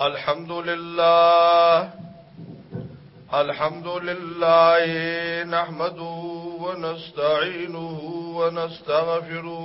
الحمد لله الحمد لله نحمده ونستعينه ونستغفره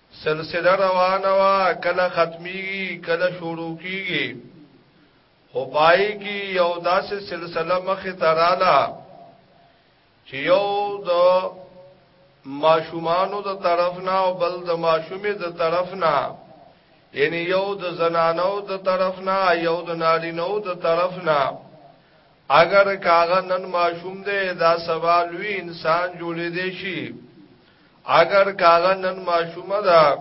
سلسله روانه وا کله ختميږي کله شروع کیږي خو پای کې یو داسې سلسله مخه تراله چې یو د ماشومانو د طرف نه او بل د ماشومې د طرف نه یعنی یو د زنانو د طرف نه یو د نارینو د طرف نه اگر کاغه نن ماشوم دی دا سوال وی انسان جوړې دی شي اگر کاغه نن ماشومه ده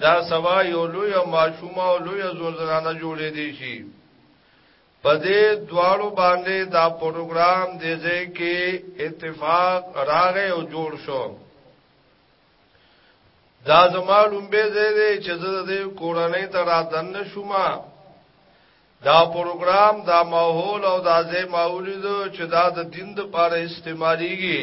دا سبا یو لوی ماشومه او لوی زور زنانه جوړې دي شي په دې دواړو باندې دا پروګرام دې ځای کې اتفاق راغی او جوړ شو دا زما لومبه ځای دی چې زه د کورنۍ ته را دن شوم دا پروګرام دا ماحول او دا ځای ماحول چې دا د دین د پاره استعماليږي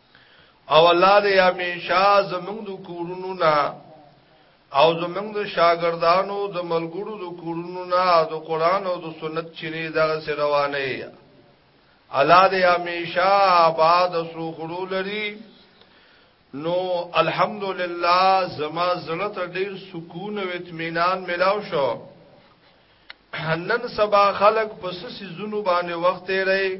او الله دې همیشه زمونږ د کورونو نه او زمونږ د شاګردانو د ملګرو د کورونو نه د قران او د سنت چینه دغه سره روانه یا الله دې همیشه آباد سوخړو لري نو الحمدلله زما زړه ته ډیر سکون او اطمینان ملاو شو نن سبا خلق پس سيزونو باندې وخت یې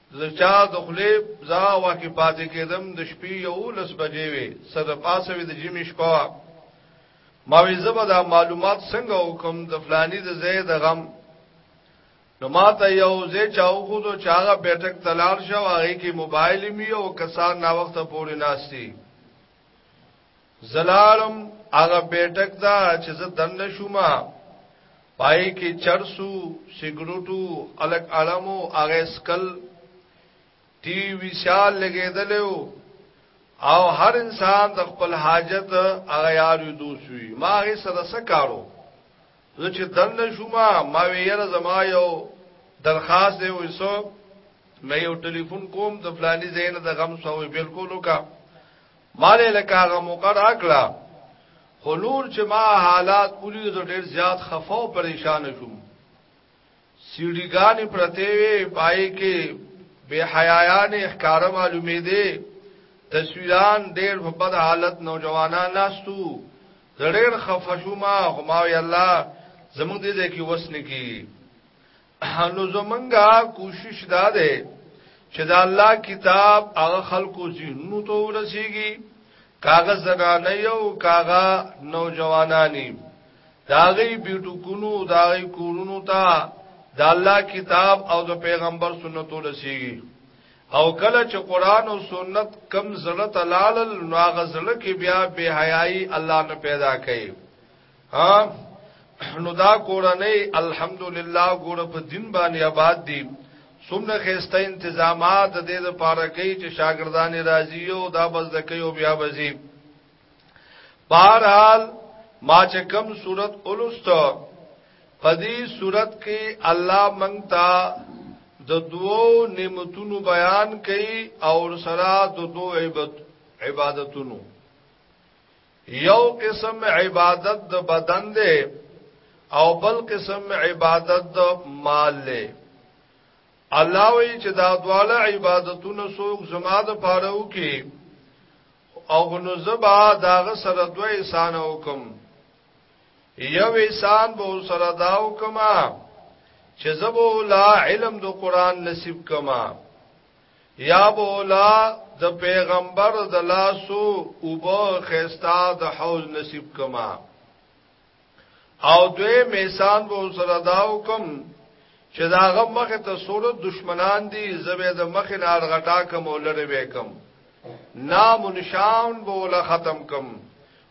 زچا دخلی زا واکی پاتی کېدم د شپې یو لس بجې وې صد پاسه وې د جمی شپه ما وی زبا دا معلومات څنګه وکم د فلانی د زید غم نو ما ته یو زی چاو خو دو چاغه بیٹک تلار شو هغه کې موبایل می او کسان نا وخت پورې ناشتي زلالم هغه بیٹک دا چې زه دنه شوم پای کې چرسو سیګریټو الګ علمو هغه سکل ټي وي سال لګیدلو او هر انسان د خپل حاجت هغه یارو دوسوي ما هغه سره سکارو زه چې دنه شوم ما ویره زما یو درخواست دی وسو مې یو ټلیفون کوم د فلاني زین د غم سوې بالکل وکړه مالې لکه هغه موقع راکړه خو نور چې ما حالات ولید زه ډیر زیات خفه او پریشان شوم سیډی ګانې پرته وي پای کې بے حیايان احکار معلومې دي تصویران ډیر په بد حالت نوجوانان ناستو ډیر خفه شوم هما وی الله زموږ دې ځکه وسنه کی نو زمونږه کوشش دا ده چې دا الله کتاب هغه خلکو ذهنو ته ورسیږي کاغه زنانه یو کاغه نوجوانانی داغی بیټکونو داغی کورونو ته دا الله کتاب او د پیغمبر سنت ورسیږي او کله چې قران او سنت کم زړه تلال نو هغه زړه کې بیا بے حیاي الله نه پیدا کوي ها نو دا کورنۍ الحمدلله ګور په دین باندې آباد دي څومره خسته انتظامات د دې لپاره کوي چې شاګردان راځي او دا بس د کوي او بیا بزي بهرحال ما چې کوم صورت اولست په دې صورت کې الله مونږ ته د دوو نعمتونو بیان کوي او سره د دوو عبادتونو یو قسم عبادت د بدن دی او بل قسم عبادت د مال دی الله وی چې دا دواله عبادتونه څوک زما د پاره وکي او نو زبا داغه سره دوه احسان وکم یو احسان به سره دا وکما چې زبو لا علم د قران نصیب کما یا بولا د پیغمبر د لاسو او به خيستا د حوض نصیب کما او دوی میسان به سره داو کوم چې داغه مخه ته سور دشمنان دي زبې د مخه نار غټا کوم لره وکم نام نشان بوله ختم کم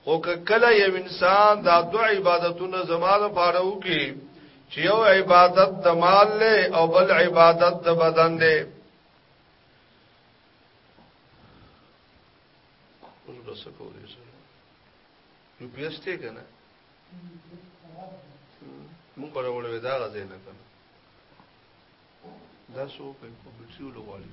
خو کله یو انسان دا دو عبادتونه زما د پاره وکي چې یو عبادت د مال له او بل عبادت د بدن دی اوس بس کولی شي یو پیسته کنه مونږ پر وړو دا غځې نه کنه دا سو په کوم څه لوالي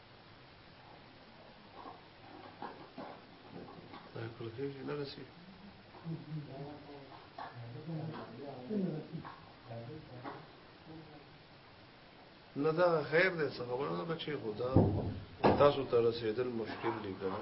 نه دا خیر دی څه خبره ده چې خدا تاسو ته رسیدل مشکل دی کنه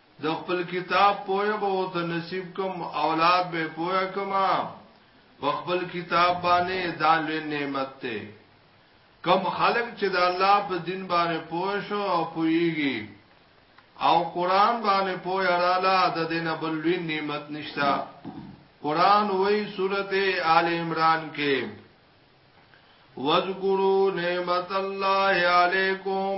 د خپل کتاب پوهه به او ته نصیب کوم اولاد به پوهه کما په خپل کتاب باندې دا لوی نعمت ته کم خلق چې د الله په دین باندې پوه شو او پویږي او قران باندې پوه رااله د دین بل لوی نعمت نشتا قران وای سورته آل عمران کې وذکروا نعمت الله علیکم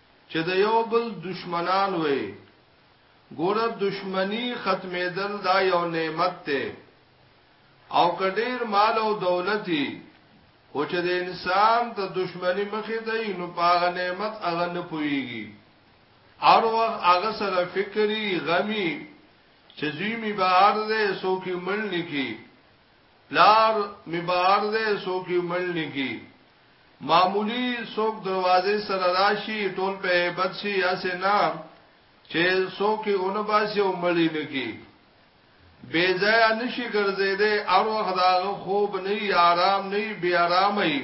چې د یو بل دشمنان وئ. ګوره دشمنی ختمیدل دا یو نعمت ته او که ډیر مال او دولتی خو چې د انسان ته دشمنی مخې ته نو پاغه نعمت هغه نه پويږي هر وخت هغه سره فکری غمی چې زوی می بهر دی سو کې مړ نکی پلار می بهر دی سو کې مړ نکی معمولی څوک دروازې سره راشي ټول په هیبت شي اسې نه چې څوک یې اون باسي او مړی نه کی بے ځای نشي ګرځیدې ار وخت دا خوب نه آرام نه بی آرامي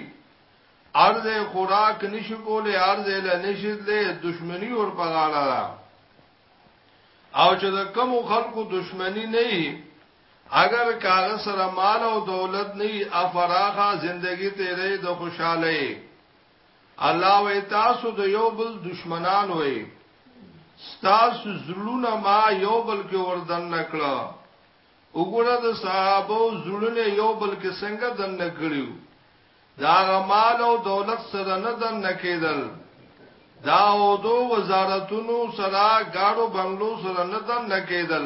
ارز خوراک نشي کولې ارز له نشید له دشمنی اور پغاړه او چې د کم خلکو دشمنی نه اګر که هغه سره مال او دولت نه وي او فراخه زندګي تېرې د خوشاله یې الله وې تاسو د یو بل دشمنان وې ستاسو زړونه ما یو بل کې وردن نکړه وګوره د صحابه زړونه یو بل کې څنګه دن نکړیو دا غمال او دولت سره نه دن نکیدل دا او دو وزارتونو سره گاڑو بنگلو سره نه دن نکیدل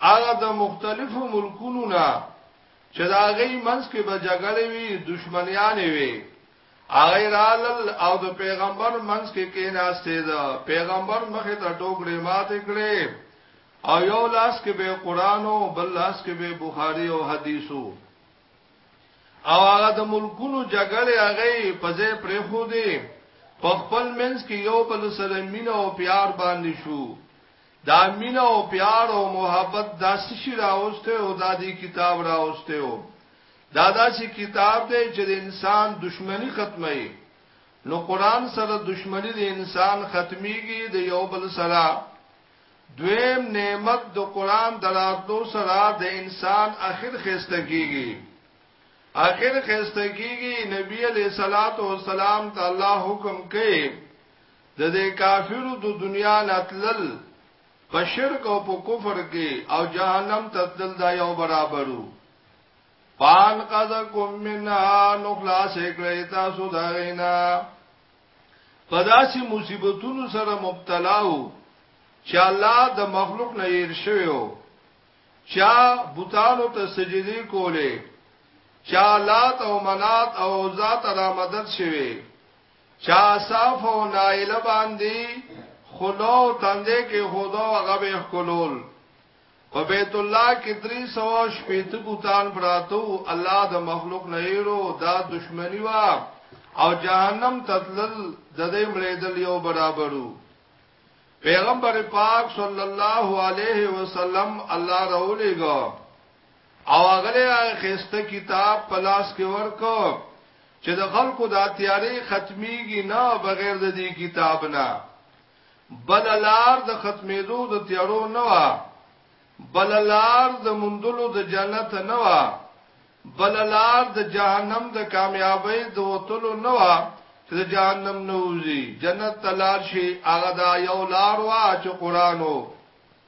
هغه د مختلفو ملکونو نه چې دا غي منځ کې به جګړې وي دشمنیان وي هغه رالل او د پیغمبر منځ کې کېناسته ده پیغمبر مخه ته ټوکړې ماته کړې او یو لاس کې به قران او بل لاس کې به بخاری او حدیثو او هغه د ملکونو جګړې هغه په ځای پرې خو دي په خپل منځ کې یو بل سره مینه او پیار باندې شو دا مینه او پیار او محبت دا سشي راوسته او دا دی کتاب راوسته او دا داسې کتاب دی چې د انسان دشمنی ختمه نو قران سره دشمنی د انسان ختميږي د یو بل سره دویم نعمت د قران دراتلو سره د انسان اخر خسته کیږي اخر خسته کیږي نبی علیہ الصلات والسلام ته الله حکم کوي د دې کافرو د دنیا نه تلل په شرک او په کفر کې او جهنم ته تلل دا یو برابرو پان قذکم منها نو خلاص کړی تاسو دا غینا پداسي مصیبتونو سره مبتلا وو چې الله د مخلوق نه ير شویو چا بوتانو ته سجدي کوله چا لات او منات او ذات را مدد شوی چا صاف او نائل باندې خلو تندې کې خدا هغه به خلول په بیت الله کې 300 شپېته بوتان براتو الله د مخلوق نه هیرو دا دشمنی وا او جهنم تتلل د دې مړېدل یو برابرو پیغمبر پاک صلی الله علیه وسلم الله رولېګو او هغه خسته کتاب پلاس کې ورکو چې د خلکو د اتیارې ختميږي نه بغیر د دې کتاب نه بل لار د ختمېدو د تیارو نه وا بل لار د مندلو د جنت نه وا بل لار د جهنم د کامیابی د وتلو نه وا چې د جهنم نه وځي جنت تلار شي هغه دا یو لار وا چې قرانو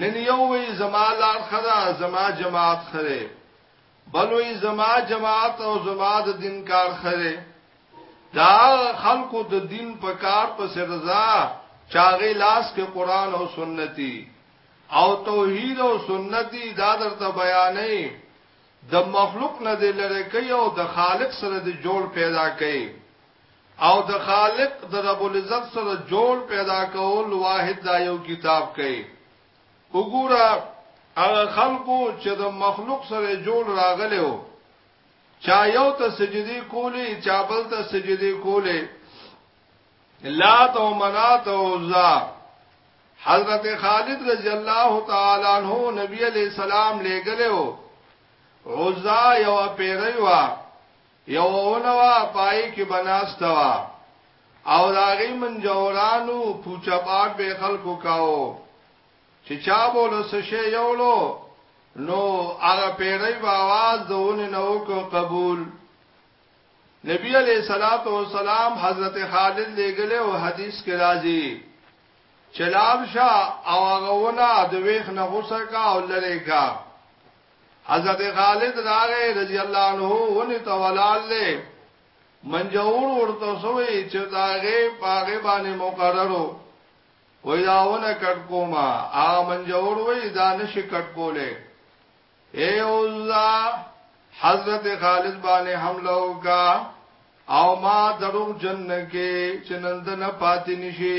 نن یو وی زما لار خدا زما جماعت خره بلوی زما جماعت او زما د دین کار خره دا خلکو د دین په کار په سرزا چاغی لاس کې قران او سنتي او توحید او سنتي دا درته بیانې د مخلوق نه د لری کوي او د خالق سره د جوړ پیدا کوي او د خالق د رب العزت سره جوړ پیدا کول واحد دا یو کتاب کوي وګوره هغه خلکو چې د مخلوق سره جوړ راغلی وو چا یو ته سجدي کولی چا بل ته سجدي کولی لات او منات او عزا حضرت خالد رضی الله تعالی عنہ نبی علیہ السلام لګلو عزا یو پیری وا یو اونوا پای کې بناسته وا او داغي منجورانو پوچا پاک به خلکو کاو چې چا بوله سشه یولو نو هغه پیړی په आवाज دونه نو کو قبول نبی علیہ الصلات والسلام حضرت خالد لګله او حدیث کې راځي چلاب شاه او هغه ونه د ویخ نه غوسه کا او لری کا حضرت خالد راغې رضی الله عنه ونی ته ولال له منجور ورته سوې چې داغه پاغه باندې مقررو وې داونه کټ کوما ا منجور وې دانش کټ کولې اے اوزا حضرت خالد باندې حمله وکا او ما درو جن کې چې نندنه پاتې نشي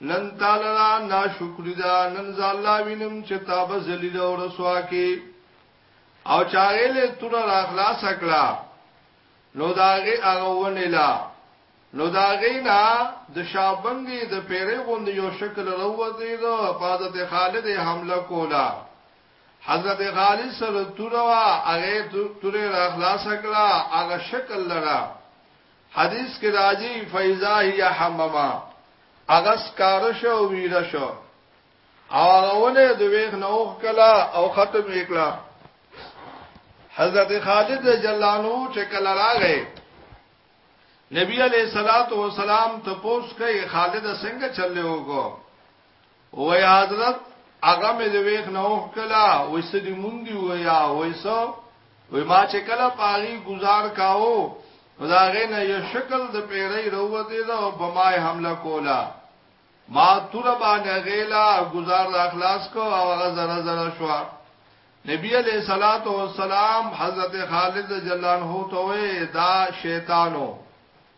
نن تا لرا ناشکری دا نن زه الله وینم چې تا به ذلیل او رسوا کې او چاغې له تور را خلاص کړه نو داغه هغه ونیلا نو دا غینا د شابنګي د پیری غوند یو شکل روته دا حفاظت خالد حمله کولا حضرت خالد سره توروا هغه تور را خلاص کړه هغه شکل لرا حدیث کې راځي فیضا هی حمما هغه سکار شو او ویده شو او هغه ونه د ویخ نه اوخ کلا او ختم یې کړه حضرت خالد جلانو چې کله راغی نبی علیہ الصلات والسلام ته پوس کوي خالد څنګه چلې وګو وای حضرت هغه مې د ویخ نه اوخ کلا وې سدي مونږ دی ویا وې سو وې ما چې کله پاغي گزار کاو خداغه نه یو شکل د پیړې وروته دا بمای حمله کولا ما تور باندې غیلا گزار د اخلاص کو او هغه زره زره شو نبی علیہ الصلات والسلام حضرت خالد جلان هو ته دا شیطانو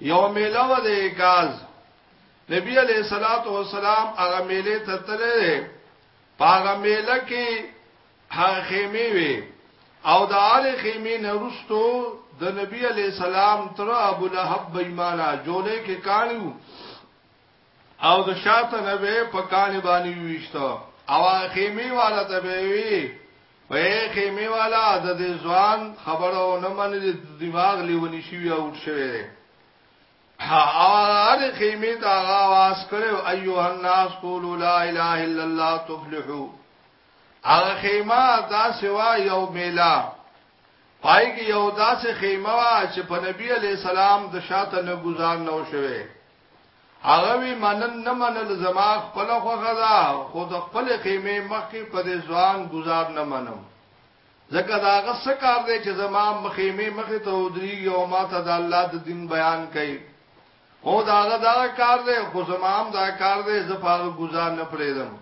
یو میله و د اکاز نبی علیہ الصلات والسلام هغه میله ته تللی پاغه میله کې هغه خیمه وی او د آل خیمه نرستو د نبی علیہ السلام تر ابو لهب بېمانه جوړه کې کانیو او د شاته نه به په کانې باندې ویشتو او خیمه والا ته به وی په خیمه والا د دې ځوان خبره او نه منې د دماغ لیونی شي او اټ شوی دی هغه خیمه ته आवाज کړو ايوه الناس قولوا لا اله الا الله تفلحوا هغه خیمه دا سوا یو میلا پای کې یو داسې خیمه وا چې په نبی علی سلام د شاته نه گزار نه وشوي هغه وی منن نه منل زما خپل خوخه ده خو د خپل خیمه مخکې په دې ځوان گزار نه منم ځکه دا هغه څه کار دی چې زما مخیمه مخې ته ودریږي او ما ته د الله د دین بیان کوي او دا هغه دا کار دی خو زما هم دا کار دی زه په هغه گزار نه پرېدم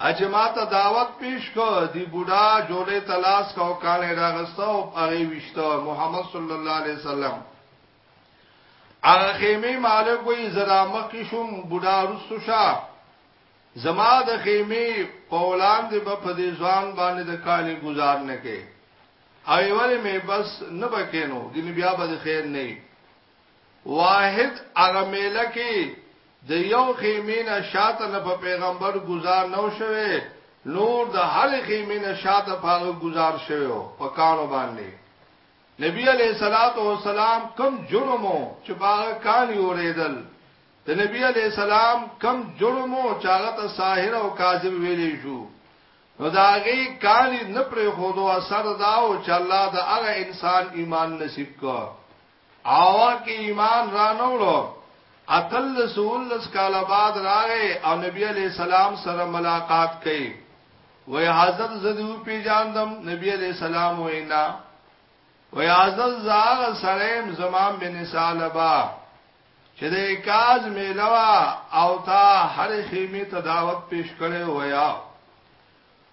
اجه ما ته دعوت پیش کو دی بوډا جوړې تلاش کو کانه راغسته او هغه وشته محمد صلی الله علیه وسلم هغه خیمه مالک وی زرا مخکې شوم بوډا رسو شا زما د خیمه په وړاندې په پدې ځوان باندې د کالې گزار نه کې او ویلې مې بس نه بکینو ګنې بیا به خیر نه واحد هغه میله کې د یو خیمه نه شاته نه په پیغمبر گزار نه شوه نور د هر خیمه نه شاته په گزار شوه په کارو باندې نبی علیہ الصلات والسلام کم جرمو چې باغ کان یوریدل د نبی علیہ السلام کم جرمو چې هغه ته ساحر او کاذب ویلې شو نو داغه کان نه پر خودو اثر داو چې الله د هغه انسان ایمان نصیب کو آوا کې ایمان را نوړو اتل رسول لس کاله بعد راغې او نبی علیہ السلام سره ملاقات کړي وی حضرت زدیو پی جاندم نبی علیہ السلام وینا وی حضرت زاغ سریم زمان بن سالبا چې د اکاز میلوا او تا هر خیمه ته دعوت پیش کړي ویا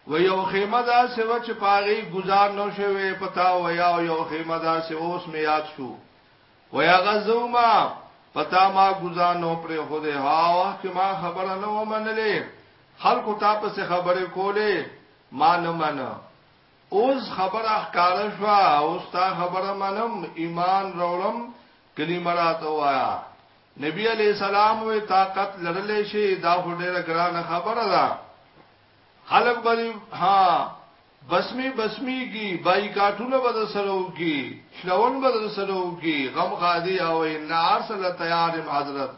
و یو خیمه دا سیو چې پاغي گزار نو شوي پتا ویا او یو خیمه دا سی اوس می یاد شو ویا غزوما پتا ما گزار نو پر خو ده ها وخت ما خبره نو منلې خلکو تا پسې خبرې کولې ما نه منه اوس خبره ښکاره شوه اوس تا خبره منم ایمان راوړم کلمه راته وایا نبی علی السلام وی طاقت لرلې شي دا خو ډیره ګرانه خبره ده خلک بری ها بسمی بسمی کی بایکاټونه بد سره کی شلون بد سره کی غم خادی او نار سره تیارم حضرت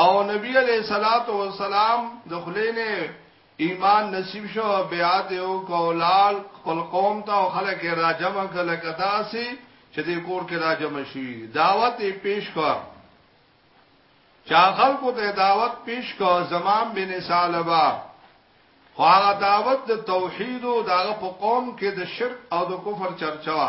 او نبی علیہ الصلات والسلام د خلینه ایمان نصیب شو بیعت یو کولال خپل قوم ته خلک را جمع کله کدا سي چې د کور کې را جمع شي دعوت یې پیش کړ چا خلکو ته دعوت پیش کړ زمام بن سالبا خو هغه دعوت د توحید او دغه په قوم کې د شرک او د کفر چرچا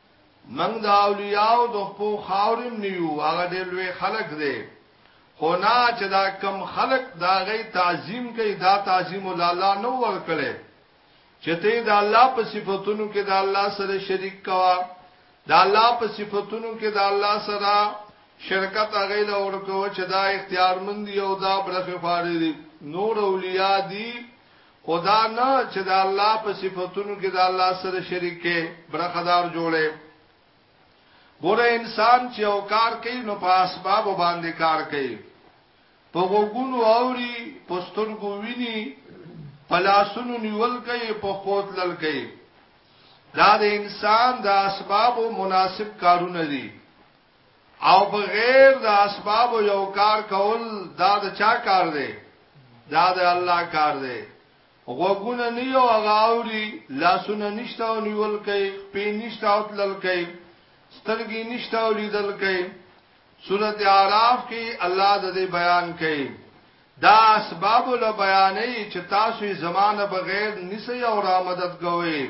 موږ د اولیاء د خپو خاورم نیو هغه ډېر لوی خلق دی خو نه چې دا کم خلق دا غي تعظیم کوي دا تعظیم الله نو ور کړي چې ته د الله په صفاتونو کې د الله سره شریک کوا د الله په صفاتونو کې د الله سره شرکت هغه له ورکو چې دا اختیارمند یو دا برخه فارې نور اولیاء دي خو دا نه چې د الله په صفتونو کې د الله سره شریک کې برخدار جوړې ګوره انسان چې او کار کوي نو په اسباب باندې کار کوي په وګونو اوري په سترګو ویني په لاسونو نیول کوي په خوت لل کوي دا د انسان د اسباب مناسب کارونه دي او بغیر د اسباب یو کار کول دا د چا کار دی دا د الله کار دی غوګونه نه یو غاوري لاسونه نشته او نیول کوي پی نشته او تلل کوي سترګې نشته او لیدل کوي سورته اعراف کې الله د دې بیان کوي دا اسباب له بیانې چې تاسو زمانه بغیر نسی او را مدد کوي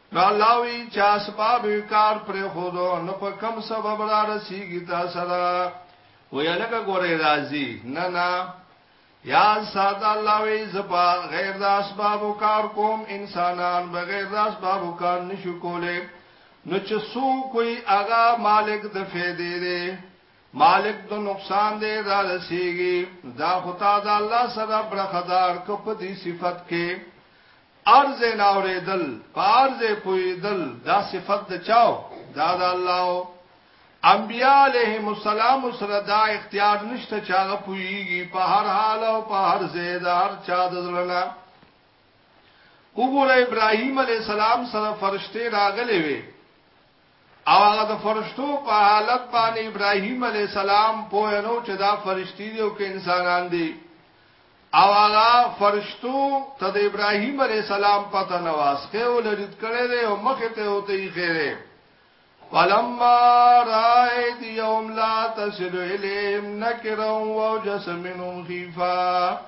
نو الله وی چا اسباب کار پر خودو نو په کم سبب را رسیږي تا سره وی الګه ګورې راضی نه نه یا ساده الله وی زپا غیر د اسباب کار کوم انسانان بغیر د اسباب کار نشو کوله نو چې سو کوئی اغا مالک د فیدې دی مالک د نقصان دی را رسیږي دا خدای د الله سره برخدار کو په دې صفت کې هر ځای نه اورېدل، په هر ځای پوهېدل، دا صفت د چا و؟ دا د الله و. انبيا عليهم السلام سره دا اختيار نشته چې هغه پوهېږي په هر حال او په هر ځای د هر چا د زړه نه. وګوره ابراهيم عليه السلام سره فرشتې راغلې وې. او هغه د فرشتو په حالت باندې ابراهيم عليه السلام پوه نو چې دا فرشتي دي او که انسانان دي او هغه فرشتو ته د ابراهيم عليه السلام پته نه واسکه ولرید کړي دي او مخ ته وته یې خېره فلما رايت يوم لا تصل اليهم نكرا وجس منهم خيفا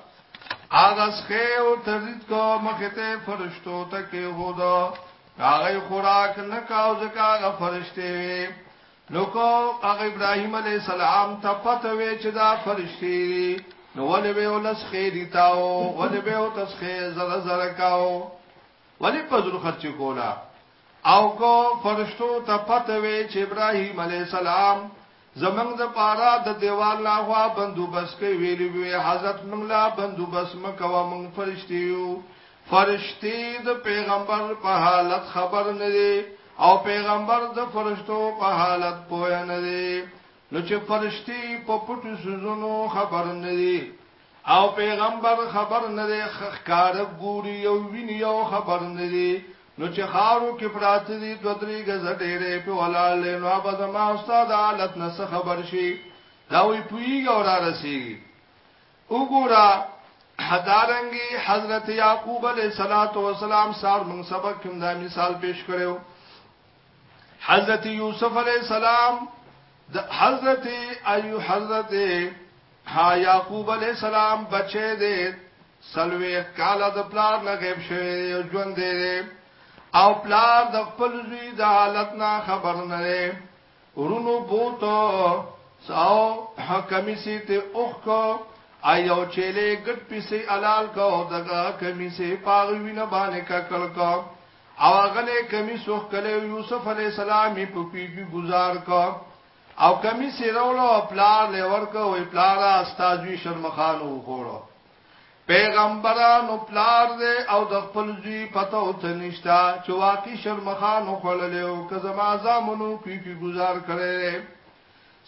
اغس خيو تريد کو مخته فرشتو تکي هودا هغه خوراک نه کاو ځکه هغه فرشته وي نو کو هغه ابراهيم عليه السلام ته پته وي چې دا فرشتي دي نو ولې به ولس خېری تاو ولې به او تسخې زره زره کاو ولې پزر خرچ کولا او کو فرشتو ته پته وي چې ابراهيم عليه السلام زمنګ د پارا د دیوال لا هوا بندوبس کوي ویلی وی حضرت منګ لا بندوبس مکوا منګ فرشتي یو فرشتي د پیغمبر په حالت خبر نه دي او پیغمبر د فرشتو په حالت پوه نه دي نو چې فرشتي په پټو سوزونو خبر نه دي او پیغمبر خبر نه دی خخکار ګوري او ویني او خبر نه دی نو چې خارو کې پراته دي دو درې غزه ډېرې په ولاړ نو ابا زما استاد حالت نه خبر شي دا وی پویګ اور رسی وګورا حدارنګي حضرت یعقوب علیہ الصلوۃ والسلام سار من سبق کوم دا مثال پیش کړو حضرت یوسف علیہ السلام د حضرت ایو حضرت ها یعقوب علیہ السلام بچه دې سلويخ کاله د پلار نه غیب شوی او ژوند دی او پلار د خپل زوی د حالت نه خبر نه دی ورونو بوته ساو حکمی سی ته اوخ کو ایو چیلې ګټ پیسې حلال کو دغه کمی سی پاغوی نه باندې ککل کو او غلې کمی سوخ کله یوسف علی السلام په پیګي گزار کو او کمیس یې راوړو او پلار له ورکو وی پلارا استاذوی شرمخان وخوړو پیغمبرانو پلار دی او د خپل زوی پته او تنشتا چې واقعي شرمخان وخړل او که زما زامنو کوي کی گزار کړي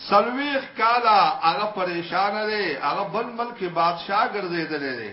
سلويخ کالا هغه پریشان دی هغه بل ملک بادشاہ ګرځیدل دی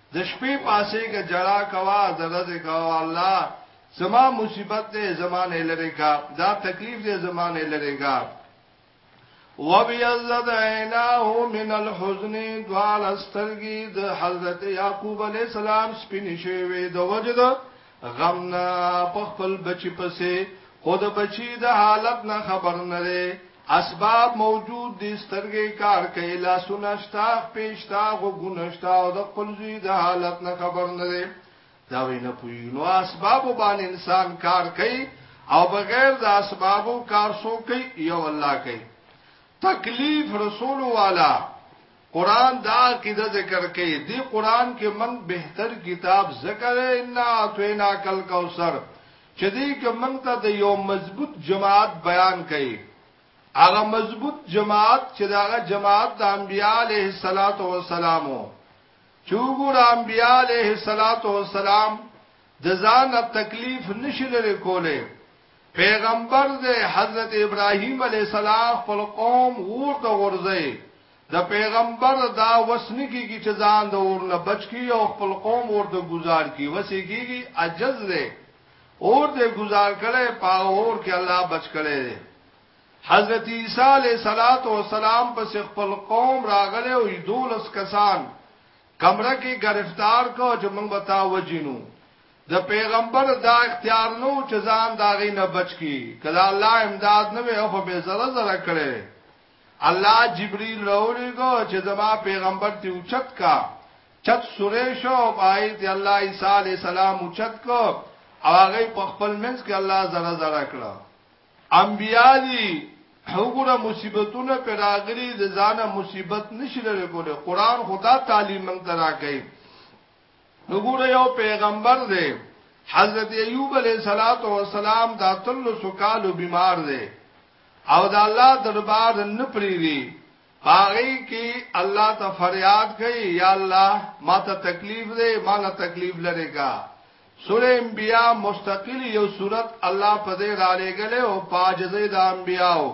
د شپې پاسېږه ژړا کوه د ورځې کوه الله زما مصیبت دی زما نه لرې کا دا تکلیف دی زما نه لرې کا وبيضت عيناه من الحزن دوال استرګي د حضرت يعقوب عليه السلام سپین شوی د وجد غم نه په خپل بچی پسې خود بچی د حالت نه خبر نه دی اسباب موجود دي سترګې کار کوي لاسونه شتا پېشتا غوګونه شتا او د خپل زوی د حالت نه خبر نه دی دا وینه پوي نو اسباب باندې انسان کار کوي او بغیر د اسبابو کار سو کوي یو الله کوي تکلیف رسول والا قرآن دا عقیده ذکر کوي دی قرآن کې من بهتر کتاب ذکر ان اتینا کل کوثر چې دی کې من ته د یو مضبوط جماعت بیان کوي هغه مضبوط جماعت چې دا جماعت د انبیاء علیه الصلاۃ والسلام چوغور انبیاء علیه الصلاۃ والسلام د ځان تکلیف نشي لري کوله پیغمبر دې حضرت ابراهیم علیه السلام خپل قوم ورته ورځي د پیغمبر دا وس نه کیږي چې ځان د اور نه بچ کی او خپل قوم ورته گزار کی وس یې کیږي عجز دی اور دې گزار کړي پاغه اور کې الله بچ کړي دی حضرت عیسی علیہ الصلات والسلام پس خپل قوم راغله او دولس کسان کمره کې گرفتار کو چې موږ بتا وجینو د پیغمبر دا اختیار نو چې ځان داغې نه بچ کی کله الله امداد نه وي او به زړه زړه کړي الله جبريل راولېږه چې زما پېغمبر تې اوچت کا، چت سورې شو او په هغې تې الله عيسی عليه السلام اوچت کړ او هغه يې په خپل منځ کې الله ذره ذره کړ. انبياء دي، وګوره مصيبتونه پرې راغلي، د ځانه مصيبت نه شي لرې کولی، قرآن خو دا تعليم موږ ته راکوي. نو ګوره یو پیغمبر دی حضرت ایوب علیہ الصلات والسلام دا تل سکالو بیمار دی او دا الله دربار نه پریری باغی کی الله ته فریاد کوي یا الله ما ته تکلیف دی ما له تکلیف لره کا سوره انبیاء مستقل یو صورت الله په دې را لګلې او پاجزې د انبیاء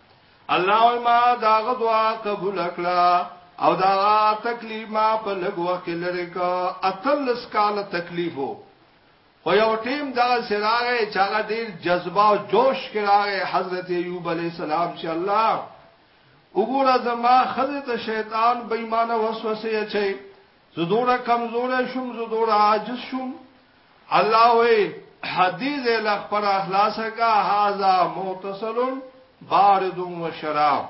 الله وای ما دا غدوا قبول کړه او دا تکلیف ما په لګو کې لری کا اتلس کال تکلیفو خو یو ټیم دا سراغه چاغه ډیر جذبه او جوش کراغه حضرت ایوب علی السلام چې الله وګوره زما خزه ته شیطان بېمانه وسوسه اچي زه دوره کمزورې شوم زه دوره عاجز شوم الله وې حدیث لغ پر اخلاص کا هاذا متصل بارد و شراب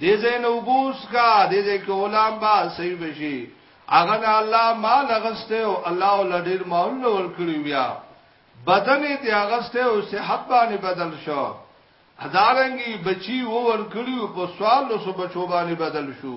دې زین وبوس کا دې دې کولام با صحیح بشي اغه نه الله ما لغسته او الله ولډیر ماول ور کړی بیا بدن دې اغسته او صحت باندې بدل شو ادارنګي بچي وور کړیو په سوال لو سو بچو باندې بدل شو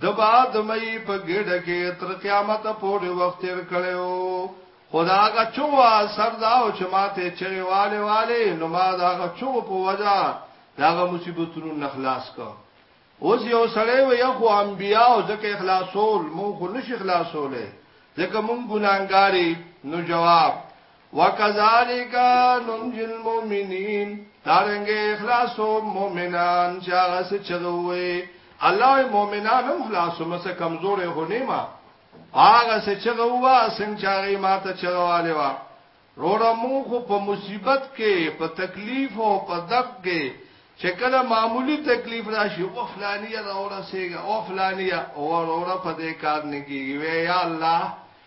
ده به د مئی په ګېډه کې تر قیامته پورې وخت تېر کړی و، خو د هغه چغو اثر دا و چې ما ته چغې والې والې، نو ما د هغه چغو په وجه د هغه مصیبتونو نه خلاص کړ. اوس یو سړی وایي خو انبیاء او ځکه یې خلاصول، موږ خو نشي خلاصولی، ځکه موږ ګناهګار یې، نو جواب. وکذالک ننج المؤمنین دارنګ اخلاص او مؤمنان چې هغه څه چغوي الله مؤمنان هم خلاص مسه کمزور هونه ما هغه څه چغوا څنګه چې هغه ماته چغواله وا روړه مو خو په مصیبت کې په تکلیف او په دب کې چې کله معمولی تکلیف راشي او فلانیه دا ورسېږي او فلانیه او وروره په دې کار نه کیږي وی یا الله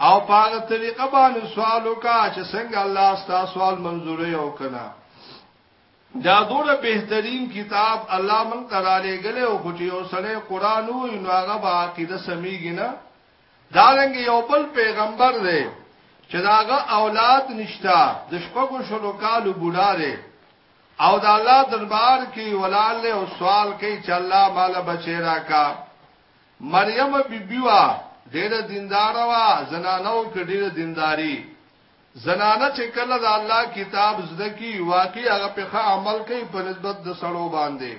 او پاغه طریقه باندې سوال وکا چې څنګه الله ستا سوال منزورې او کنا دا دوره بهترین کتاب الله من قرارې غلې او خټي او سره قران او نو هغه با عقیده سميږي نه دا رنګ یو بل پیغمبر دی چې داغه اولاد نشتا د شپږو شلو کالو بوډا دی او د الله دربار کې ولاله او سوال کوي چې الله مال بچی راکا مریم بی بی وا ډیره دیندار وا زنانو کې ډیره دینداری زنانه چې کله د الله کتاب زده کی واقعي هغه په عمل کوي په نسبت د سړو باندې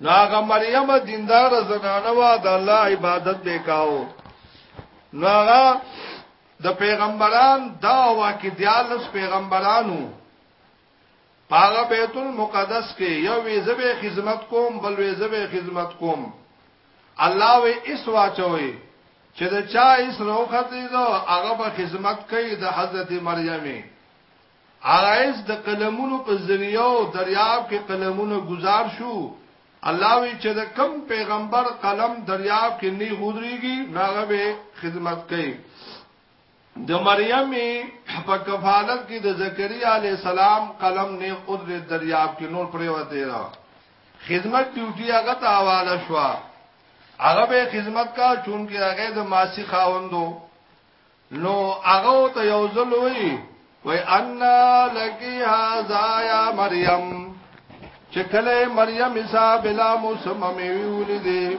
ناغه مریم دیندار زنانه وا د الله عبادت وکاو ناغه د پیغمبران دا واقع دیالس پیغمبرانو پاغه بیت المقدس کې یو ویزه خدمت کوم بل ویزه خدمت کوم الله وی اس واچوي چې دا چا اس روختی دا هغه به خدمت کوي د حضرت مریمه هغه اس د قلمونو په ذریعہ او دریاب کې قلمونه گزار شو الله وی چې د کم پیغمبر قلم دریاب کې نه غودريږي ناغه به خدمت کوي د مريم په کفالت کې د زکريا عليه السلام قلم نه قدر دریاب کې نور پریوته را خدمت ډیوټي هغه ته حواله شو هغه به خدمت کا چون کې هغه د ماسی خاوندو نو هغه ته یو ځل وی وی ان لکی هاذا یا مریم چې کله مریم عیسی بلا موسم مې ویولې دي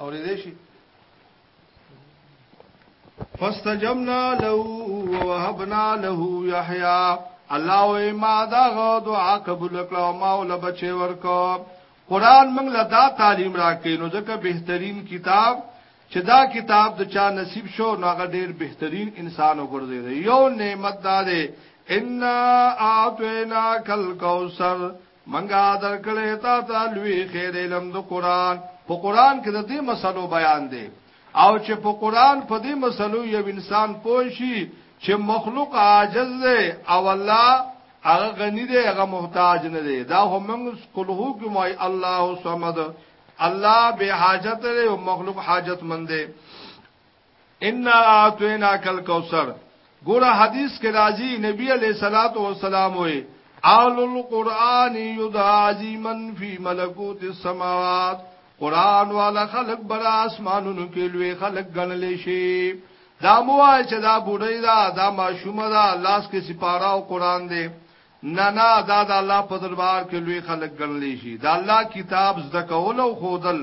اورېدې شي فاستجمنا له ووهبنا له يحيى الله وې ما دا غو دعا قبول کړو ما ول بچي ورکو قران موږ له دا تعلیم راکې نو ځکه بهترین کتاب چې دا کتاب د چا نصیب شو نو هغه ډیر بهترین انسان وګرځي یو نعمت دا دی ان اعطینا کل کوثر منګه درکړې تا ته لوی خیر علم د قران په قران کې د دې مسلو بیان دی او چې په قران په دې مسلو یو انسان پوه شي چې مخلوق عاجز دی او الله هغه غنی دی هغه محتاج نه دی دا هم کله کې مای الله صمد الله به حاجت لري او مخلوق حاجت مند دی ان اعطینا کل کوثر ګوره حدیث کې راځي نبی علیہ الصلات والسلام وې اول القران یدعا عظیمن فی ملکوت السماوات قران والا خلق بر اسمانونو کې لوی خلق ګڼل شي دا موای چې دا بوډۍ دا دا ماشومه دا لاس کې سپارا او قران دی نه نه دا د الله په دربار کې لوی خلق ګڼل شي دا الله کتاب زده کول او خودل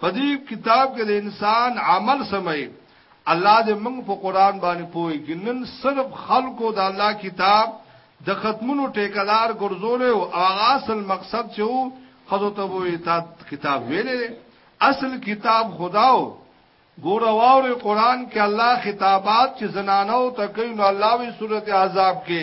په دې کتاب کې د انسان عمل سمي الله دې موږ په قران باندې پوي ګنن صرف خلکو د الله کتاب د ختمونو ټیکدار ګرځول او هغه اصل مقصد چې وو خزو ته وې تا کتاب ویلې اصل کتاب خداو ګور واور قران کې الله خطابات چې زنانو ته کوي نو الله وی سورته عذاب کې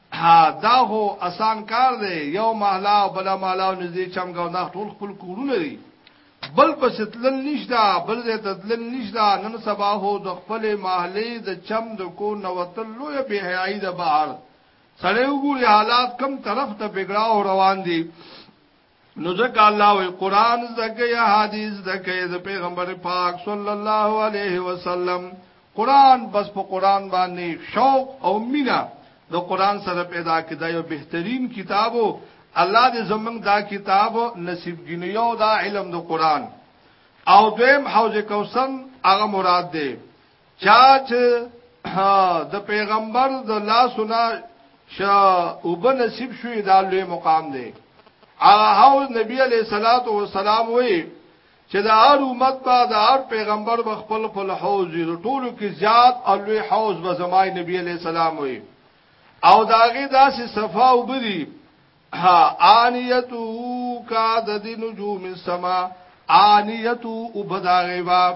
ها دا هو اسان کار دی یو محلا او بل محلا او نږدې چمګاو دا ټول خپل کورونه دي بل په ستلل نشدا بل زه تدلل نشدا نن سبا هو د خپل محلي د چم د کو نوتل لوی به حیاي د بهر سړی وګوري حالات کم طرف ته بګړاو روان دي نو ځکه الله وی قران زکه یا حدیث زکه د پیغمبر پاک صلی الله علیه وسلم قران بس په قران باندې شوق او مینا د قران سره پیدا کړه یو بهترین کتابو الله دې زمنګ دا کتاب نصیب ګنیو دا علم د قران او دویم حوض کوثر هغه مراد دی چا چې د پیغمبر د لاسونه شا وب نصیب شوې دا لوی مقام دی هغه حوض نبی علیہ الصلات والسلام وی چې د هر امت په د هر پیغمبر په خپل خپل حوض دی ټولو کې زیات او لوی حوض به زمای نبی علیہ السلام وی او داغه داسې صفا وبدي ها انیتو کا د نجوم السما انیتو وبداغه باب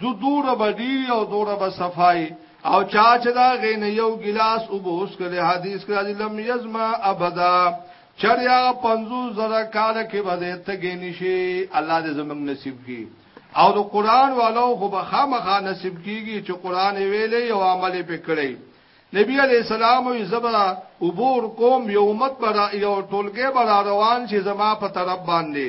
دو دوره به ډیری او دوره به صفای او چا چې دا غین یو ګلاس او بوس کړي حدیث کې راځي لم یزما ابدا چریا 50 زره کال کې به ته ګینی شي الله دې زمنګ نصیب کړي او د قران والو خو به خامخا نصیب کیږي چې قران ویلې او عمل په کړی نبی علی السلام وی زبا عبور کوم یو امت برا یو ټولګه برا روان شي زما په طرف باندې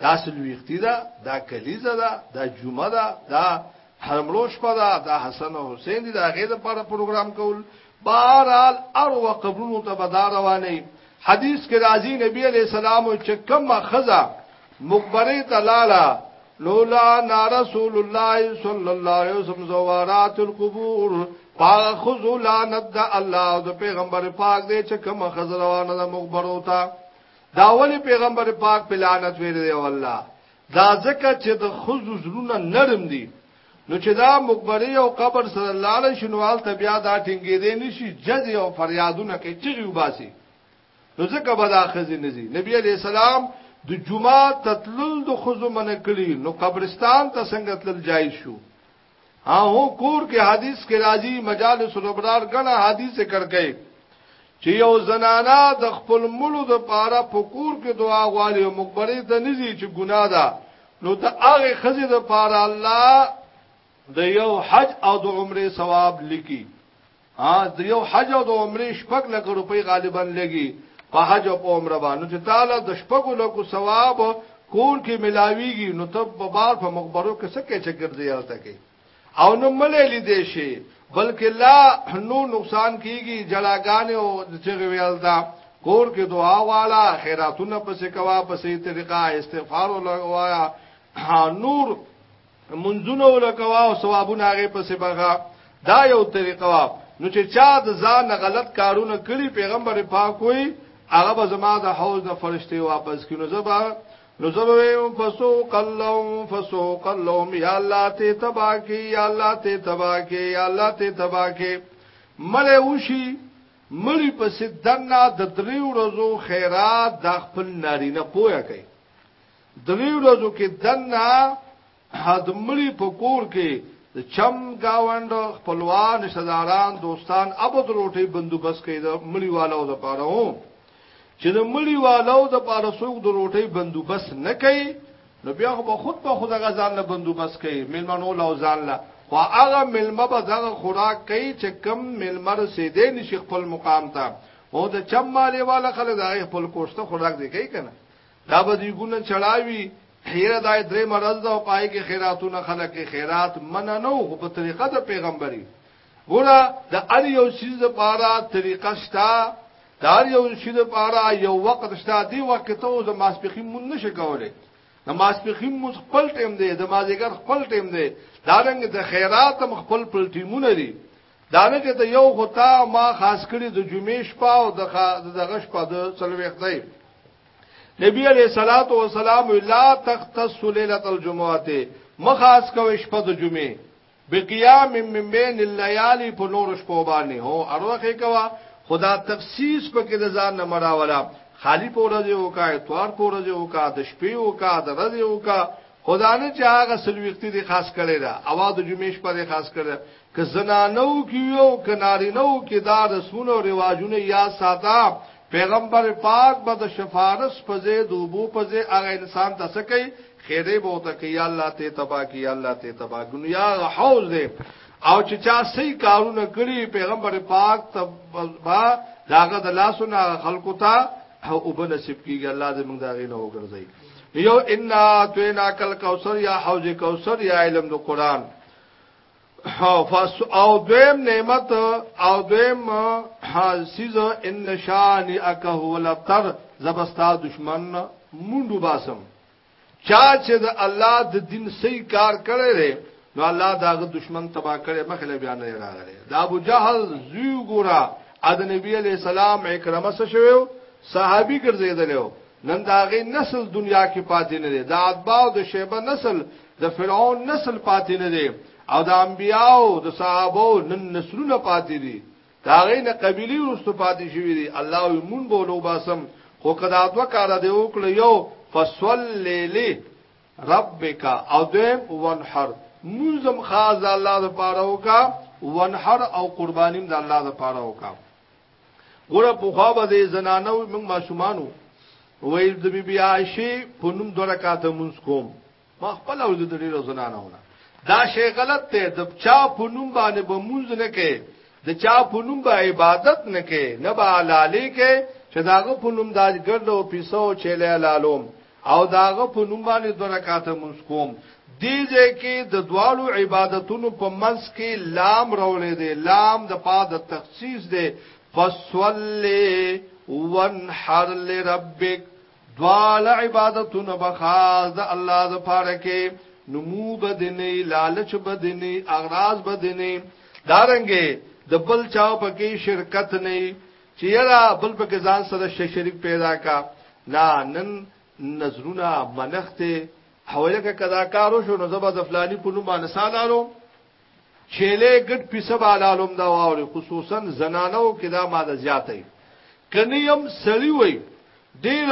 دا سلویختی ده دا کلیزه ده دا جمعه ده دا حرملو شپه ده دا حسن او حسین دي دا غي د پاره پروګرام کول بهرال ار وقبرونو ته بدار رواني حدیث کې راځي نبی عليه السلام چې کمه خزا مقبره ته لاړه لولا نا رسول الله صلی الله علیه وسلم زوارات القبور پاغ خذو لعنت دا الله او پیغمبر پاک دې چې کوم خزروانه د مخبرو ته دا ولی پیغمبر پاک په لعنت ویل دی والله دا ځکه چې د خزو زړونه نرم دي نو چې دا مقبره او قبر سره لاله شنوال ته بیا دا ټینګې دی نشي جز او فریادونه کوي چې یو باسي نو ځکه به دا خزي نزي نبی علی السلام د جمعه تتلل د خزو من کړي نو قبرستان ته څنګه تل جایز شو هغه کور کې حدیث کې راځي مجالس الابرار غنه حدیث ذکر کوي چې یو زنانا د خپل ملو د پاره په کور کې دعا غواړي او مقبره ته نږي چې ګناه ده نو ته هغه خزه د پاره الله د یو حج او د عمره ثواب لیکي ها د یو حج او د عمرې شپږ لک روپۍ غالبا لګي په حج او په عمره باندې چې تعالی د شپږ لکو ثواب کور کې ملاويږي نو ته په بار په مخبرو کې څه کې چې ګرځي حالته کې او نو ملې لیدې شي بلکې لا نو نقصان کیږي جلاګانې او چې ویل دا کور کې دعا والا خیراتونه پسې کوا پسې طریقه استغفار او لغوایا نور منځونه ولکوا او ثوابونه هغه په سبغه دا یو طریقه وا نو چې چا د ځان غلط کارونه کړی پیغمبر پاک وي هغه به زما د حوض نه فرشته واپس کینو زبا نو زبا ویم فسوق اللهم فسوق اللهم یا الله ته تباکی یا الله ته تباکی یا الله ته تباکی مله وشي مړی په سدنا د دریو ورځو خیرات د خپل نارینه پویا کوي درې ورځو کې دنه حدمړي په کور کې د چم گاوند خپلوان رشتہ داران دوستان ابد روټي بندوبست کوي د مړي والو د پاره هو چې د مړي والو د پاره سوق د روټي بندوبست نه کوي نو بیا خو به خود په خود غزان له بندوبست کوي ملمنو لو ځان له خو هغه ملمه به دغه خوراک کوي چې کم ملمه رسیدې نشي خپل مقام ته او د چم مالې والا خلک د خپل کوشته خوراک دی کوي کنه دا به دی ګونه چړاوی هیر دای درې مرز ده او پای کې خیراتونه خلک کې خیرات منه نو خو په طریقه د پیغمبري ګوره د ار یو چیز لپاره طریقه شته د ار یو چیز لپاره یو وخت شته دی وخت ته او د ماسپخین مون نشه کوله د ماسپخین مون خپل ټیم دی د مازیګر خپل ټیم دی دا رنګ د خیرات هم خپل خپل ټیمونه دي دا نه چې د یو غوتا ما خاص کړي د جمعې شپه او د دغه شپه د څلوي خدای نبی علیہ الصلات والسلام لا تختص ليله الجمعه مخاص کوي شپه د جمعې بقیام من بین الليالي په نور شپو باندې هو اروخه کوا خدا تخصیص په کې د ځان نه مراولا خالی په ورځ یو کا اتوار په ورځ یو کا د شپې یو کا د ورځ یو کا خدا نه چې هغه سلويختی دي خاص کړي دا اوا د جمعې شپه دي خاص کړي ک زنانو کیو کنارینو کې دا رسمونو رواجونه یا ساته پیغمبر پاک به د شفارس په ځای د اوبو په ځای هغه انسان ته څه کوي خیره به وته کوي یا الله ته تبا کوي یا الله ته تبا کوي یا حوض دی او چې چا صحیح کارونه کړی پیغمبر پاک ته با داغه د لاسونو خلقو ته او به نصیب کیږي الله دې موږ دا غینه وګرځي یو ان توینا کل کوثر یا حوض کوثر یا علم د قران فاس او دویم نعمت او دویم حاسیز ان شان اک هو لبتر زبستا دشمن مونډو باسم چا چې د الله د دین صحیح کار کړی دی نو الله داغه دشمن تبا کړي مخله بیان نه راغلی دا ابو جهل زیو ګورا اد نبی علی السلام اکرمه سره شوو صحابي ګرځیدلو نن داغه نسل دنیا کې پاتې نه دی دا اتباع د شیبه نسل د فرعون نسل پاتې نه دی او د انبیاو د صحابو نن نسلونه پاتې دي دا غي نه قبيلي ورستو پاتې شوی دي الله یې مون بولو باسم خو کدا دوا کار دی وکړ یو فصل لیلی ربک او دیم وانحر منظم خاص الله د پاره وکا وانحر او قربانیم د الله د پاره وکا ګوره په خوا به زنانه وي موږ ماشومانو وای د بی بی عائشه په نوم دوه رکعاته مونږ کوم ما خپل او د ډیرو زنانه ونه دا شی غلط دی د چا په نوم باندې به مونږ نه کې د چا په نوم به عبادت نه کې نه به حلالې کې چې داغه په نوم داج ګرد او پیسو چیلې حلالوم او د هغه په نوم باندې دوه رکعاته لمونځ کوم. دې ځای کې د دواړو عبادتونو په منځ کې لام راولی دی، لام د پاره د تخصیص دی، فصل وانحر لربک، دواړه عبادتونه به خاص د الله د پاره کې، نو موه به دې نه وي، لالچ به دې نه وي، اغراض به دې نه وي، دارنګه د بل چا په کې شرکت نه وي. چې یلا بل په ځان سره شې شریک پیدا کا نه نن نظرونه منخته حوالکه کدا کارو شو نو زبا د فلانی په نوم باندې سالالو چيله ګډ پیسه بالالم دا واوري خصوصا زنانو کې دا ماده زیاتې کني هم سړی وای ډیر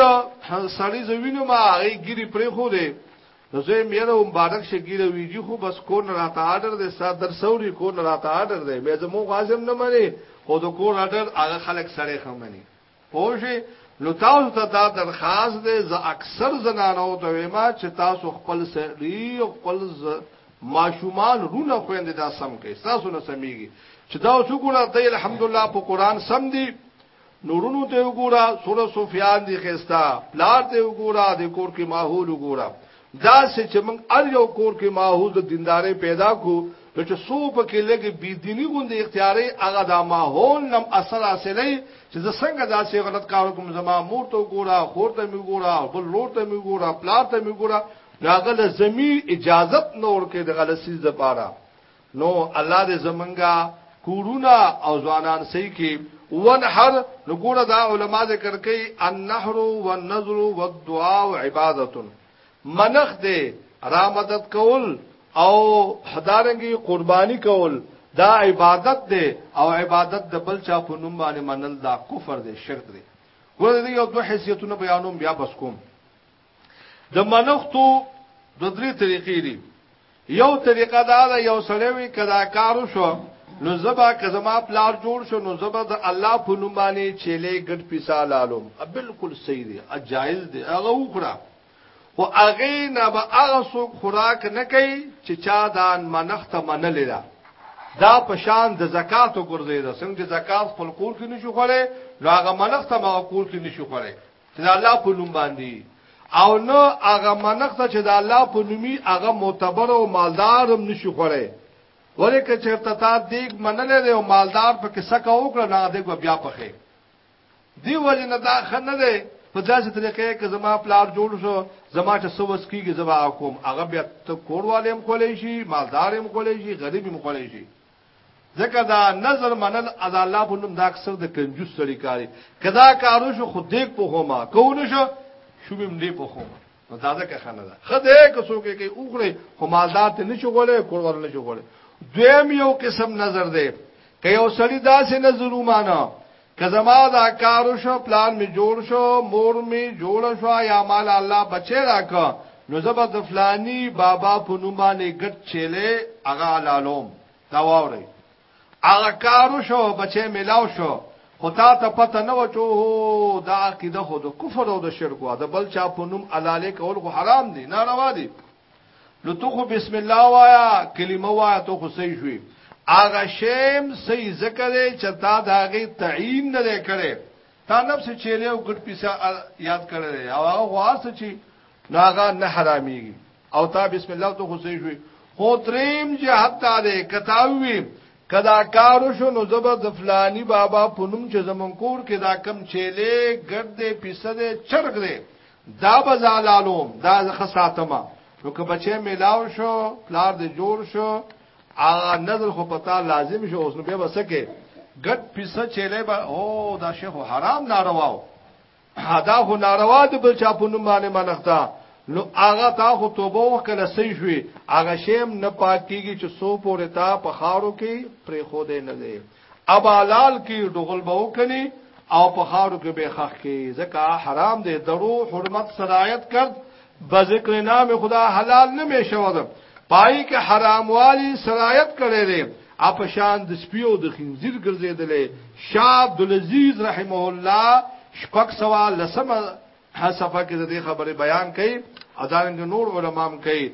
سړی زوینه ما هغه ګری پرې خو دې نو زه یې یره مبارک شه ګیره ویجی خو بس کور نه راته آرډر دی ستا در سوري کور نه راته آرډر دی بیا زمو غازم نه مني خو د کور آرډر هغه خلک سړی خمني پوه شي نو تاسو ته دا درخواست دی زه اکثر زنانو ته وایم چې تاسو خپل سړي او خپل ماشومان رونه خويندې دا سم کوي تاسو نه سميږي چې دا څو ګونه دی الحمدلله په قران سم دي نورونو ته وګوره سوره سفیان دی خستا پلار ته وګوره د کور کې ماحول وګوره دا سه چې موږ ار یو کور کې ماحول د دیندارې پیدا کو نو چې سو په کې لګي بی دینی غوندې اختیاري هغه دا ماحول نم اثر حاصلې چې زه څنګه دا سه غلط کار کوم زما مور ته وګوره خور ته می وګوره بل لور ته می وګوره پلار ته می وګوره راغله زمي اجازت نور کې د غلسیز لپاره نو الله دې زمونږه کورونه او ځوانان صحیح کې ونحر نو ګوره دا علما ذکر کوي النحر والنذر والدعاء عبادت منخ دې را مدد کول او حدارنګي قرباني کول دا عبادت دې او عبادت د بل چا په نوم باندې منل دا کفر دې شرک دې ګوره دې یو دوه حیثیتونه بیانوم بیا بس کوم د منښتو د درې طریقې دي یو طریقه دا ده یو سړی وي کدا کارو شو نو زبا که زما پلار جوړ شو نو زبا د الله په نوم باندې چيلې ګټ پیسا لالم بالکل صحیح دی اجایز دی هغه وکړه او هغه نه به هغه څوک خوراک نه کوي چې چا دان منښت منلې ده دا پشان د زکات وګرځي دا څنګه زکات خپل کور کې نشو خوري نو هغه منښت ما کور کې نشو خوري د الله په نوم باندې او نه هغه منخت چې د الله په نومي هغه معتبر او مالدار هم نشي خوړی ولې که چرته تا دیګ منلې دی او مالدار په کیسه کا وکړه نه دیګ بیا پخې دی وجه نه دا خنه دی په داسې طریقې کې زما پلار جوړ شو زما چې سوس کیږي زما کوم هغه بیا ته کوروالې هم کولې شي مالدار هم کولې شي غریب هم کولې شي ځکه دا نظر منل ادا الله په نوم دا اکثر د کنجوس سړی کاری کدا کارو شو خود دیک په هما کو نه شو شوبم نه په هما نو دا ځکه خنه ده خدای که څوک کې اوخره همالدار ته نشو غولې کورور نشو غولې دویم یو قسم نظر دی که یو سړی داسې نظر ومانه که زما دا کارو شو پلان می جوړ شو مور می جوړ شو یا مال الله بچی راکا نو زبا د فلانی بابا په نوم باندې ګټ چيله اغا لالوم دا ووري اغا کارو شو بچی ملاو شو خو تا ته پته نه وچو دا عقیده خو د کفر او د شرک او د بل چا په نوم علاله کول خو حرام دي ناروا دي نو تو خو بسم الله وایا کلمه وایا تو خو صحیح شوی اغه شیم صحیح ذکر دی چې تا داغه تعین نه کړي تا نفس چیرې او ګډ پیسه یاد کړي او هغه واسه چې ناغه نه حراميږي او تا بسم الله تو خو صحیح شوی خو دریم جهاد ته دی کتاوی کدا کارو شو نو زبر د فلانی بابا پونم چې زمون کور کې دا کم چيلې ګرد دې پیسه دې چرګ دې دا بزالالو دا خصاتما نو که بچې ملاو شو پلار دې جوړ شو هغه نظر خو پتا لازم شو اوس نو به وسکه ګټ پیسه چيلې به او دا شیخ حرام نارواو دا خو ناروا دی بل چا په نوم باندې منښتا نو هغه تا خو توبه وکړه سې شوې هغه شیم نه پاکيږي چې سو پورې تا په خارو کې پرې خو دې نه دی ابالال کې ډغل به وکني او په خارو کې به خخ کې ځکه حرام دی درو حرمت سرایت کرد به ذکر نام خدا حلال نه می شو ده پای کې حرام والی سرایت کړي دي اپ شان د سپیو د خنزیر ګرځیدلې شاه عبد العزيز رحمه الله شپږ سوا لسمه هر صفه کې د دې خبرې بیان کړي ادارنګ نور علما هم کوي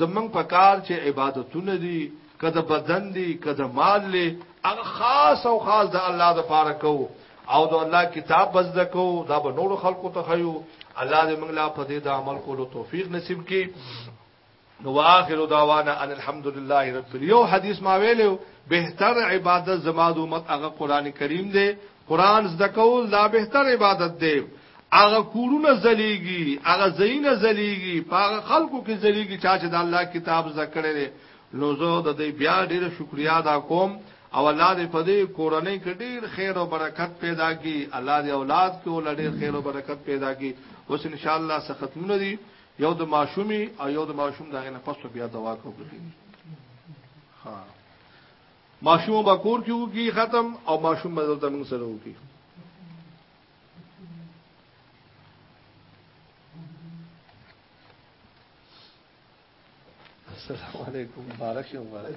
زمنګ په کار چې عبادتونه دي کده بدن دي کده مال دي هغه خاص او خاص د الله د پاره کو او د الله کتاب بزده کو دا به نور خلکو ته خيو الله دې موږ لا په دې د عمل کولو توفیق نصیب کړي نو واخر دعوانا ان الحمدلله رب یو حدیث ما ویلو بهتر عبادت زما د امت هغه قران کریم دی قران زده کول دا بهتر عبادت دی هغه کورونه زلیږي هغه زینه زلیږي هغه خلکو کې زلیږي چا چې د الله کتاب زده کړی دی نو زه د دې بیا ډیر شکریا ادا کوم او الله دې په دې کورنۍ کې ډیر خیر او برکت پیدا کړي الله دې اولاد کې ول ډیر خیر او برکت پیدا کړي اوس ان شاء الله سختونه دي یو د ماشومی او یو د ماشوم دغه نه پسو بیا دوا کو کوي ها ماشوم با کور کیو کی ختم او ماشوم به دلته موږ سره وکی السلام علیکم مبارک شو مبارک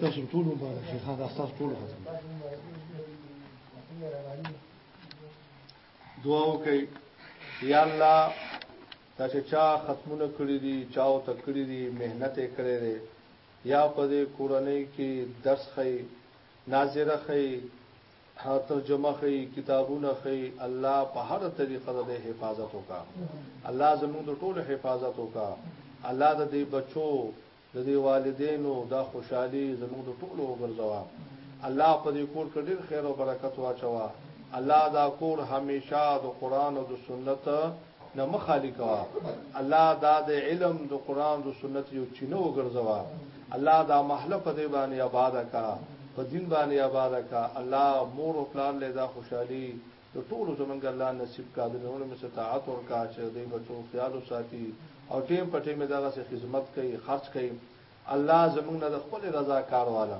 تاسو ټول مبارک شي خان تاسو ټول ختم دعا وکړئ یا الله دا چې چا ختمونه کړی دي چا او تکړی دي مهنت یې کړې ده یا په دې کورنۍ کې درس خې ناظره خې هر ترجمه ښی کتابونه ښی الله په هر طریقه د حفاظت وکا الله زموږ د ټولو حفاظت وکا الله د دې بچو د دې والدینو دا خوشحالي زموږ د ټولو وګرځوا الله په دې کور کې ډېر خیر او برکت واچوا الله دا کور همیشه د قران او د سنت نه مخالي کوا الله دا د علم د قران د سنت یو چینه وګرځوا الله دا محله په دې باندې آباد کا په دین باندې آباد کا الله مور او پلان له دا خوشحالي د ټولو زمونږ الله نصیب کا د نور مستطاعت ور کا چې دې بچو خیال ساتي او ټیم په ټیم دغه خدمت کوي خرج کوي الله زمونږ نه د خپل رضا کار والا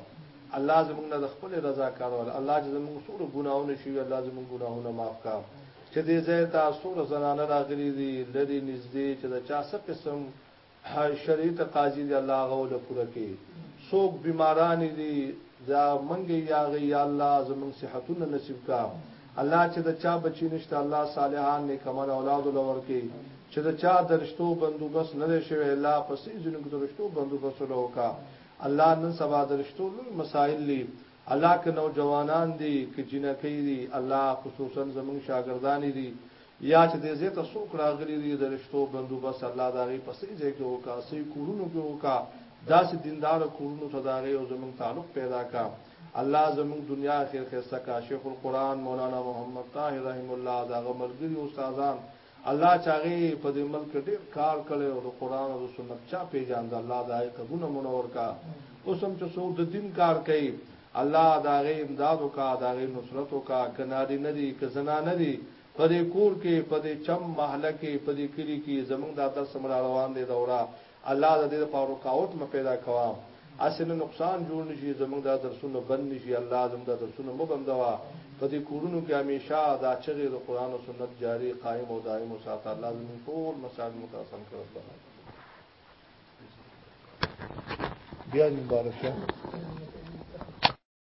الله زمونږ نه د خپل رضا کار والا الله چې زمونږ څوره ګناهونه شي الله زمونږ ګناهونه معاف کا چې دې ځای ته څوره زنانه راغلي دي لري نږدې چې دا چا څه قسم شرعي تقاضي دي الله غو له پوره کې څوک بیماران دي دا منګي یاغي یا الله زمونږ صحتونه نصیب کا الله چې د چا بچی نشته الله صالحان نیک عمل اولاد له ورکی چې د چا درشتو بندوبس نه دی شوی الله په سې ځینو کې درشتو بندوبس له وکا الله نن سبا درشتو لوی مسائل لی الله که نوجوانان دي که جنکې دي الله خصوصا زمون شاګردان دي یا چې دې زه ته څوک راغلي دي درشتو بندوبس الله داغي په سې ځای کې وکا سې کورونو کې وکا داسې دیندار کورونو ته داغي او زمون تعلق پیدا کا الله زموږ دنیا اخر خسته کا شیخ القرآن مولانا محمد طاهر رحم الله دا غملګری استادان الله چاغي په دې ملک ډېر کار کړي او د قران او سنت چا پیژاند الله دای قبول منور کا اوسم چې څو د دین کار کوي الله داغه امداد وکا داغه نصرت وکا کناری ندی ک زنا ندی په دې کور کې په دې چم محله کې په دې کلی کې زمونږ د درس مړ روان دي دوره الله د دې لپاره رکاوټ مه پیدا کوه اسې نه نقصان جوړ نشي زمونږ دا درسونه بند نشي الله زمونږ دا درسونه مو بندوا په دې کورونو کې همیشه دا چغې د قران او سنت جاری قائم او دائم او ساته الله زمونږ ټول مسائل متاسم کړو الله بیا مبارک شه